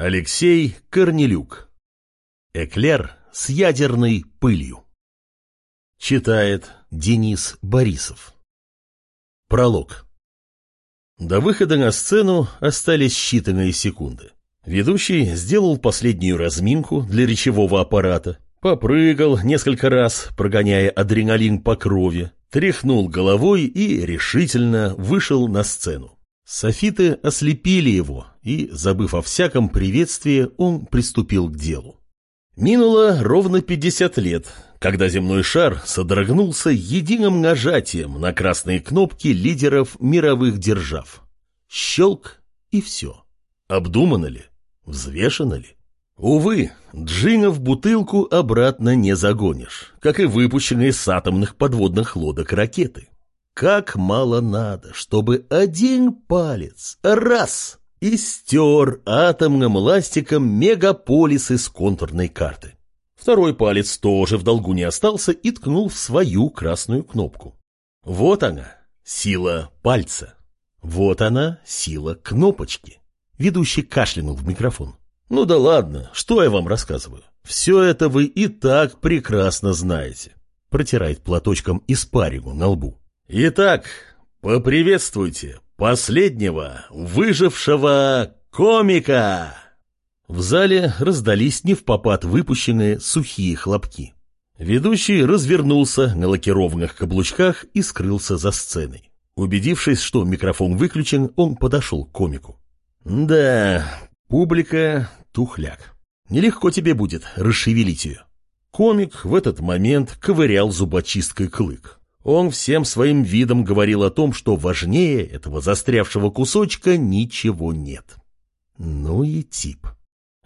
Алексей Корнелюк. Эклер с ядерной пылью. Читает Денис Борисов. Пролог. До выхода на сцену остались считанные секунды. Ведущий сделал последнюю разминку для речевого аппарата, попрыгал несколько раз, прогоняя адреналин по крови, тряхнул головой и решительно вышел на сцену. Софиты ослепили его, и, забыв о всяком приветствии, он приступил к делу. Минуло ровно 50 лет, когда земной шар содрогнулся единым нажатием на красные кнопки лидеров мировых держав. Щелк и все. Обдумано ли? Взвешено ли? Увы, джина в бутылку обратно не загонишь, как и выпущенные с атомных подводных лодок ракеты. Как мало надо, чтобы один палец раз и стер атомным ластиком мегаполисы с контурной карты. Второй палец тоже в долгу не остался и ткнул в свою красную кнопку. Вот она, сила пальца. Вот она, сила кнопочки. Ведущий кашлянул в микрофон. Ну да ладно, что я вам рассказываю? Все это вы и так прекрасно знаете. Протирает платочком испарину на лбу. Итак, поприветствуйте последнего выжившего комика. В зале раздались не в попад выпущенные сухие хлопки. Ведущий развернулся на лакированных каблучках и скрылся за сценой. Убедившись, что микрофон выключен, он подошел к комику. «Да, публика — тухляк. Нелегко тебе будет расшевелить ее». Комик в этот момент ковырял зубочисткой клык. Он всем своим видом говорил о том, что важнее этого застрявшего кусочка ничего нет. Ну и тип.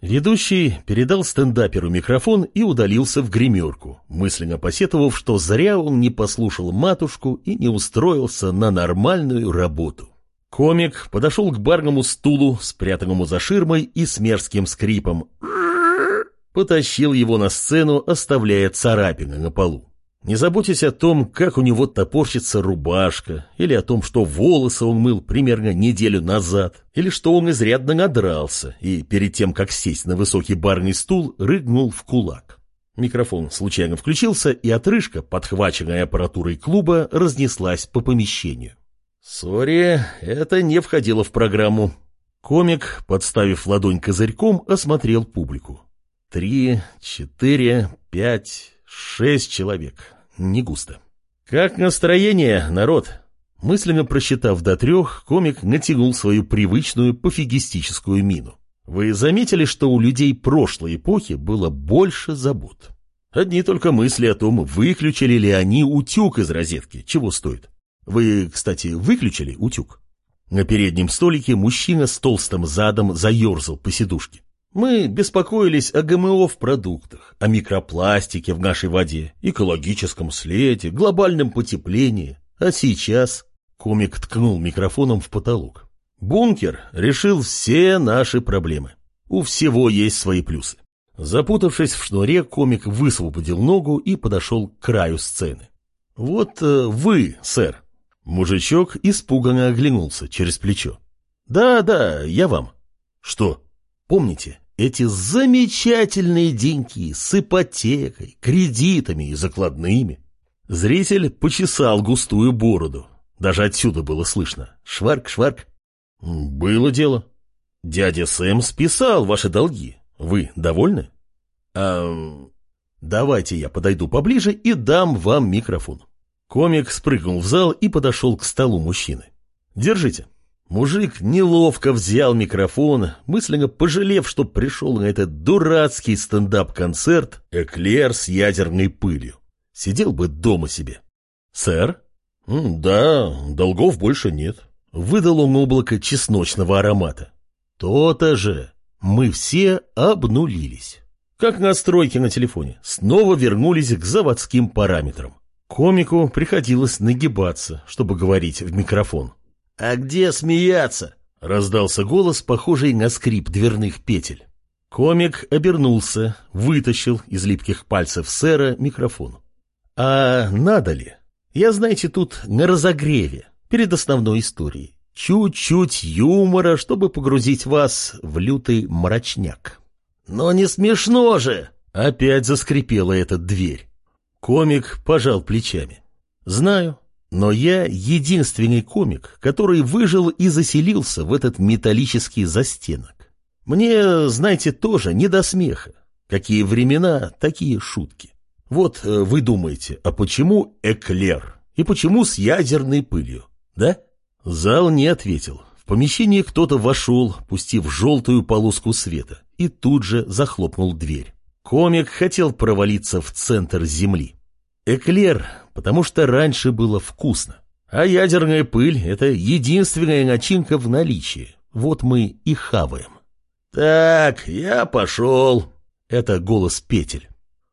Ведущий передал стендаперу микрофон и удалился в гримерку, мысленно посетовав, что зря он не послушал матушку и не устроился на нормальную работу. Комик подошел к барному стулу, спрятанному за ширмой и с мерзким скрипом. Потащил его на сцену, оставляя царапины на полу. Не заботьтесь о том, как у него топорщится рубашка, или о том, что волосы он мыл примерно неделю назад, или что он изрядно надрался и перед тем, как сесть на высокий барный стул, рыгнул в кулак. Микрофон случайно включился, и отрыжка, подхваченная аппаратурой клуба, разнеслась по помещению. «Сори, это не входило в программу». Комик, подставив ладонь козырьком, осмотрел публику. «Три, четыре, пять, Шесть человек. Не густо. Как настроение, народ? Мысленно просчитав до трех, комик натянул свою привычную пофигистическую мину. Вы заметили, что у людей прошлой эпохи было больше забот? Одни только мысли о том, выключили ли они утюг из розетки, чего стоит. Вы, кстати, выключили утюг? На переднем столике мужчина с толстым задом заерзал по сидушке. Мы беспокоились о ГМО в продуктах, о микропластике в нашей воде, экологическом следе, глобальном потеплении. А сейчас комик ткнул микрофоном в потолок. Бункер решил все наши проблемы. У всего есть свои плюсы. Запутавшись в шнуре, комик высвободил ногу и подошел к краю сцены. «Вот э, вы, сэр». Мужичок испуганно оглянулся через плечо. «Да, да, я вам». «Что?» «Помните, эти замечательные деньги с ипотекой, кредитами и закладными. Зритель почесал густую бороду. Даже отсюда было слышно. Шварк-шварк. Было дело. Дядя Сэм списал ваши долги. Вы довольны? А, давайте я подойду поближе и дам вам микрофон. Комик спрыгнул в зал и подошел к столу мужчины. Держите. Мужик неловко взял микрофон, мысленно пожалев, что пришел на этот дурацкий стендап-концерт «Эклер с ядерной пылью». Сидел бы дома себе. «Сэр?» «Да, долгов больше нет». Выдал он облако чесночного аромата. «То-то же. Мы все обнулились». Как настройки на телефоне. Снова вернулись к заводским параметрам. Комику приходилось нагибаться, чтобы говорить в микрофон. «А где смеяться?» — раздался голос, похожий на скрип дверных петель. Комик обернулся, вытащил из липких пальцев сэра микрофон. «А надо ли? Я, знаете, тут на разогреве, перед основной историей. Чуть-чуть юмора, чтобы погрузить вас в лютый мрачняк. Но не смешно же! Опять заскрипела эта дверь. Комик пожал плечами. Знаю, но я единственный комик, который выжил и заселился в этот металлический застенок. Мне, знаете, тоже не до смеха. Какие времена, такие шутки. Вот э, вы думаете, а почему эклер? И почему с ядерной пылью? Да? Зал не ответил. В помещение кто-то вошел, пустив желтую полоску света, и тут же захлопнул дверь. Комик хотел провалиться в центр земли. Эклер, потому что раньше было вкусно. А ядерная пыль — это единственная начинка в наличии. Вот мы и хаваем. «Так, я пошел», — это голос Петель.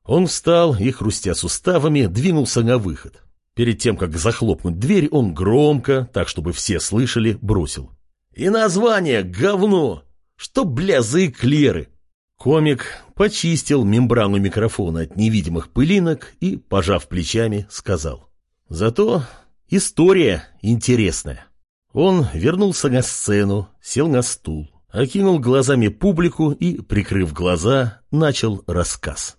Он встал и, хрустя суставами, двинулся на выход. Перед тем, как захлопнуть дверь, он громко, так чтобы все слышали, бросил. «И название — говно! Что, бля, за эклеры?» Комик почистил мембрану микрофона от невидимых пылинок и, пожав плечами, сказал. «Зато история интересная». Он вернулся на сцену, сел на стул, окинул глазами публику и, прикрыв глаза, начал рассказ.